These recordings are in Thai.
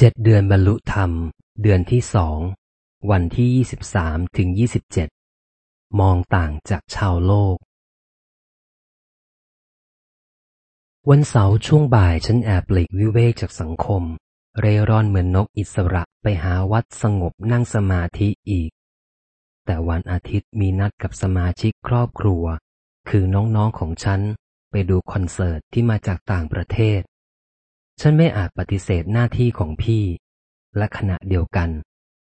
เจ็ดเดือนบรรลุธรรม เดือนที่สอง วันที่ยี่สิบสามถึงยี่สิบเจ็ด มองต่างจากชาวโลก วันเสาร์ช่วงบ่ายฉันแอบหลีกวิเวกจากสังคม เร่ร่อนเหมือนนกอิสระไปหาวัดสงบนั่งสมาธิอีก แต่วันอาทิตย์มีนัดกับสมาชิกครอบครัว คือน้องๆของฉันไปดูคอนเสิร์ตที่มาจากต่างประเทศ ฉันไม่อาจปฏิเสธหน้าที่ของพี่ และขณะเดียวกัน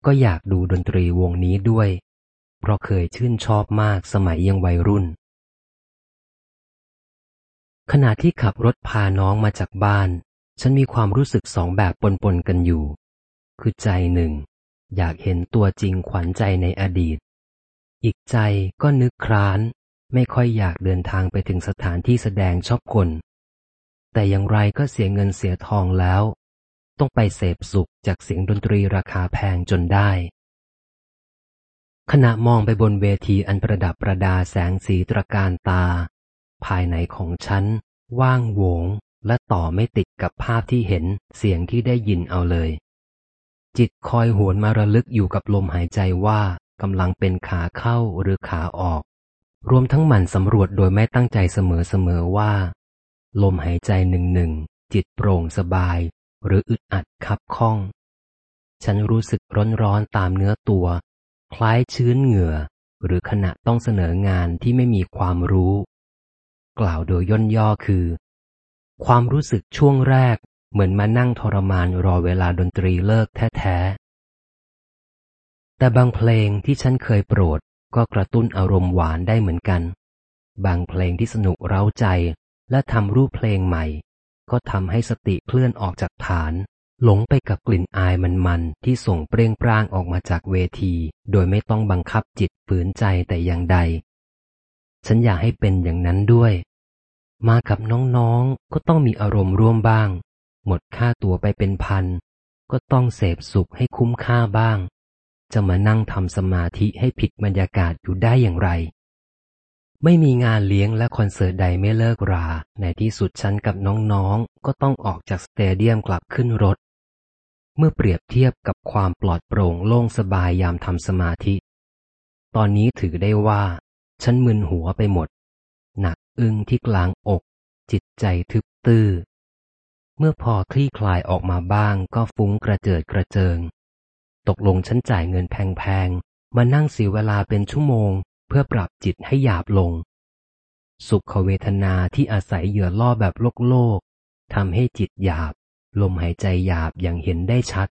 ก็อยากดูดนตรีวงนี้ด้วย เพราะเคยชื่นชอบมากสมัยยังวัยรุ่น ขณะที่ขับรถพาน้องมาจากบ้าน ฉันมีความรู้สึกสองแบบปนๆกันอยู่ คือใจหนึ่ง อยากเห็นตัวจริงขวัญใจในอดีต อีกใจก็นึกคร้าน ไม่ค่อยอยากเดินทางไปถึงสถานที่แสดงชอบคน แต่อย่างไรก็เสียเงินเสียทองแล้ว ต้องไปเสพสุขจากเสียงดนตรีราคาแพงจนได้ ขณะมองไปบนเวทีอันประดับประดาแสงสีตระการตา ภายในของฉัน ว่างโวงและต่อไม่ติดกับภาพที่เห็นเสียงที่ได้ยินเอาเลย จิตคอยหวนมาระลึกอยู่กับลมหายใจว่ากำลังเป็นขาเข้าหรือขาออก รวมทั้งหมั่นสำรวจโดยไม่ตั้งใจเสมอๆว่า ลมหายใจหนึ่งหนึ่งจิตโปร่งสบาย หรืออึดอัดคับข้อง ฉันรู้สึกร้อนร้อนตามเนื้อตัว คล้ายชื้นเหงื่อ หรือขณะต้องเสนองานที่ไม่มีความรู้ กล่าวโดยย่นย่อคือ ความรู้สึกช่วงแรกเหมือนมานั่งทรมานรอเวลาดนตรีเลิกแท้ๆ แต่บางเพลงที่ฉันเคยโปรดก็กระตุ้นอารมณ์หวานได้เหมือนกัน บางเพลงที่สนุกเร้าใจ และทำรูปเพลงใหม่ ก็ทำให้สติเคลื่อนออกจากฐาน หลงไปกับกลิ่นอายมันๆที่ส่งเปร่งปร้างออกมาจากเวที โดยไม่ต้องบังคับจิตฝืนใจแต่อย่างใด ฉันอยากให้เป็นอย่างนั้นด้วย มากับน้องๆก็ต้องมีอารมณ์ร่วมบ้าง หมดค่าตัวไปเป็นพัน ก็ต้องเสพสุขให้คุ้มค่าบ้าง จะมานั่งทำสมาธิให้ผิดบรรยากาศอยู่ได้อย่างไร ไม่มีงานเลี้ยงและคอนเสิร์ตใดไม่เลิกรา ในที่สุดฉันกับน้องๆ ก็ต้องออกจากสเตเดียมกลับขึ้นรถ เมื่อเปรียบเทียบกับความปลอดโปร่งโล่งสบายยามทำสมาธิ ตอนนี้ถือได้ว่า ฉันมึนหัวไปหมด หนักอึ้งที่กลางอก จิตใจทึบตื้อ เมื่อพอคลี่คลายออกมาบ้างก็ฟุ้งกระเจิดกระเจิง ตกลงฉันจ่ายเงินแพงๆ มานั่งเสียเวลาเป็นชั่วโมง เพื่อปรับจิตให้หยาบลง สุขเวทนาที่อาศัยเหยื่อล่อแบบโลกโลกทำให้จิตหยาบ ลมหายใจหยาบอย่างเห็นได้ชัด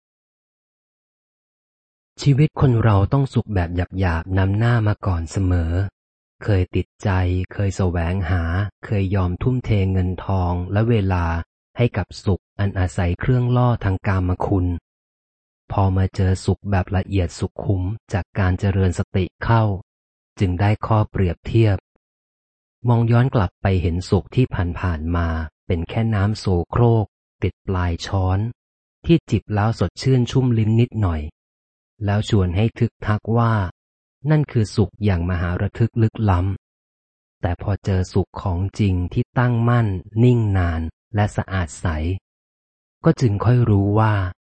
ชีวิตคนเราต้องสุขแบบหยาบๆนำหน้ามาก่อนเสมอ เคยติดใจ เคยแสวงหา เคยยอมทุ่มเทเงินทองและเวลาให้กับสุขอันอาศัยเครื่องล่อทางกามคุณ พอมาเจอสุขแบบละเอียดสุขคุ้มจากการเจริญสติเข้า จึงได้ข้อเปรียบเทียบ มองย้อนกลับไปเห็นสุขที่ผ่านๆมาเป็นแค่น้ำโสโครก ติดปลายช้อน ที่จิบแล้วสดชื่นชุ่มลิ้นนิดหน่อย แล้วชวนให้ทึกทักว่า นั่นคือสุขอย่างมหาระทึกลึกล้ำ แต่พอเจอสุขของจริงที่ตั้งมั่น นิ่งนานและสะอาดใส ก็จึงค่อยรู้ว่า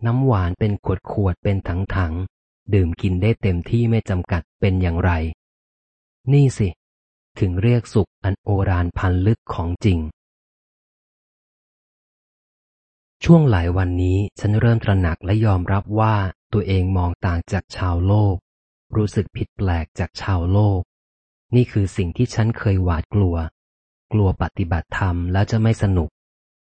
น้ำหวานเป็นขวดขวดเป็นถังถังดื่มกินได้เต็มที่ไม่จำกัดเป็นอย่างไร นี่สิ ถึงเรียกสุขอันโอรานพันลึกของจริง ช่วงหลายวันนี้ฉันเริ่มตระหนักและยอมรับว่าตัวเองมองต่างจากชาวโลก รู้สึกผิดแปลกจากชาวโลก นี่คือสิ่งที่ฉันเคยหวาดกลัว กลัวปฏิบัติธรรมแล้วจะไม่สนุก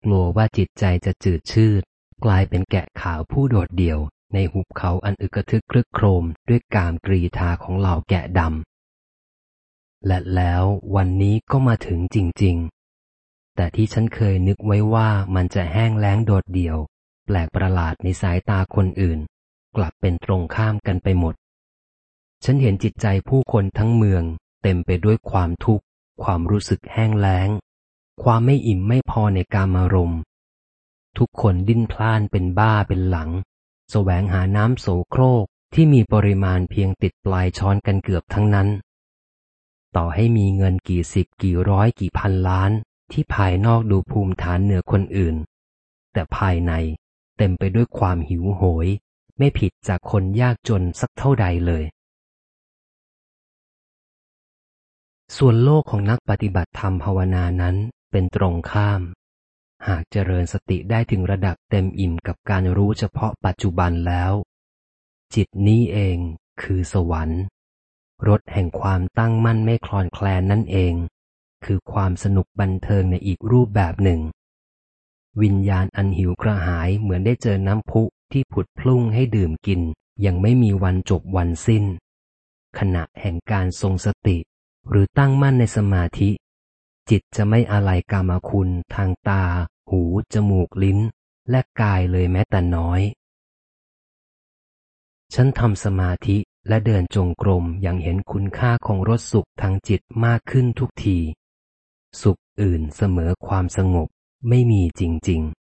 กลัวว่าจิตใจจะจืดชืด กลายเป็นแกะขาวผู้โดดเดี่ยวในหุบเขาอันอึกระทึกครึกโครมด้วยกามกรีธาของเหล่าแกะดำ และแล้ววันนี้ก็มาถึงจริง ๆ แต่ที่ฉันเคยนึกไว้ว่ามันจะแห้งแล้งโดดเดี่ยว แปลกประหลาดในสายตาคนอื่น กลับเป็นตรงข้ามกันไปหมด ฉันเห็นจิตใจผู้คนทั้งเมือง เต็มไปด้วยความทุกข์ ความรู้สึกแห้งแล้ง ความไม่อิ่มไม่พอในกามารมทุกคนดิ้นพล่านเป็นบ้าเป็นหลังแสวงหาน้ำโสโครกที่มีปริมาณเพียงติดปลายช้อนกันเกือบทั้งนั้น ต่อให้มีเงินกี่สิบกี่ร้อยกี่พันล้าน ที่ภายนอกดูภูมิฐานเหนือคนอื่น แต่ภายในเต็มไปด้วยความหิวโหย ไม่ผิดจากคนยากจนสักเท่าใดเลย ส่วนโลกของนักปฏิบัติธรรมภาวนานั้นเป็นตรงข้าม หากเจริญสติได้ถึงระดับเต็มอิ่มกับการรู้เฉพาะปัจจุบันแล้ว จิตนี้เองคือสวรรค์ รถแห่งความตั้งมั่นไม่คลอนแคลนนั่นเอง คือความสนุกบันเทิงในอีกรูปแบบหนึ่ง วิญญาณอันหิวกระหายเหมือนได้เจอน้ำพุที่ผุดพลุ่งให้ดื่มกิน ยังไม่มีวันจบวันสิ้น ขณะแห่งการทรงสติ หรือตั้งมั่นในสมาธิ จิตจะไม่อะไรกามคุณทางตา หู จมูกลิ้น และกายเลยแม้แต่น้อย ฉันทำสมาธิ และเดินจงกรมอย่างเห็นคุณค่าของรสสุขทางจิตมากขึ้นทุกที สุขอื่นเสมอความสงบไม่มีจริง ๆ